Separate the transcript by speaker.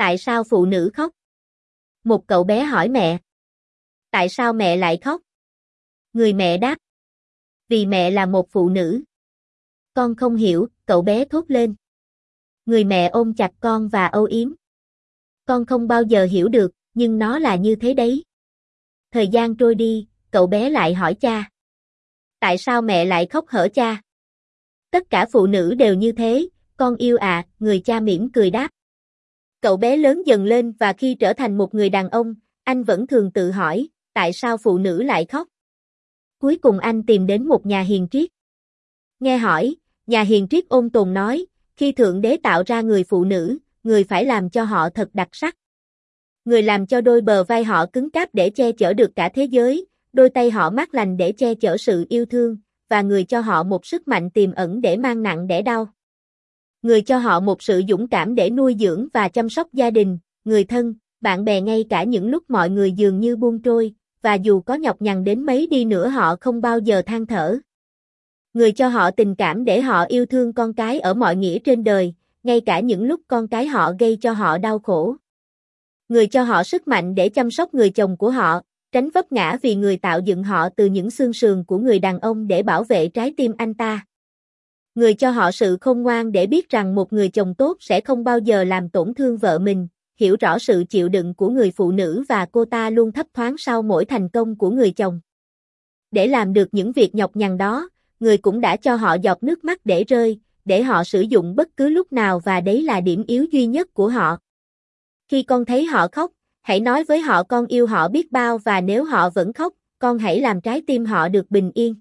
Speaker 1: Tại sao phụ nữ khóc? Một cậu bé hỏi mẹ. Tại sao mẹ lại khóc? Người mẹ đáp. Vì mẹ là một phụ nữ. Con không hiểu, cậu bé thốt lên. Người mẹ ôm chặt con và âu yếm. Con không bao giờ hiểu được, nhưng nó là như thế đấy. Thời gian trôi đi, cậu bé lại hỏi cha. Tại sao mẹ lại khóc hở cha? Tất cả phụ nữ đều như thế, con yêu à, người cha mỉm cười đáp. Cậu bé lớn dần lên và khi trở thành một người đàn ông, anh vẫn thường tự hỏi, tại sao phụ nữ lại khóc? Cuối cùng anh tìm đến một nhà hiền triết. Nghe hỏi, nhà hiền triết ôn tồn nói, khi Thượng Đế tạo ra người phụ nữ, người phải làm cho họ thật đặc sắc. Người làm cho đôi bờ vai họ cứng cáp để che chở được cả thế giới, đôi tay họ mát lành để che chở sự yêu thương, và người cho họ một sức mạnh tiềm ẩn để mang nặng đẻ đau. Người cho họ một sự dũng cảm để nuôi dưỡng và chăm sóc gia đình, người thân, bạn bè ngay cả những lúc mọi người dường như buông trôi, và dù có nhọc nhằn đến mấy đi nữa họ không bao giờ than thở. Người cho họ tình cảm để họ yêu thương con cái ở mọi nghĩa trên đời, ngay cả những lúc con cái họ gây cho họ đau khổ. Người cho họ sức mạnh để chăm sóc người chồng của họ, tránh vấp ngã vì người tạo dựng họ từ những xương sườn của người đàn ông để bảo vệ trái tim anh ta. Người cho họ sự khôn ngoan để biết rằng một người chồng tốt sẽ không bao giờ làm tổn thương vợ mình, hiểu rõ sự chịu đựng của người phụ nữ và cô ta luôn thấp thoáng sau mỗi thành công của người chồng. Để làm được những việc nhọc nhằn đó, người cũng đã cho họ giọt nước mắt để rơi, để họ sử dụng bất cứ lúc nào và đấy là điểm yếu duy nhất của họ. Khi con thấy họ khóc, hãy nói với họ con yêu họ biết bao và nếu họ vẫn khóc, con hãy làm trái tim họ được bình yên.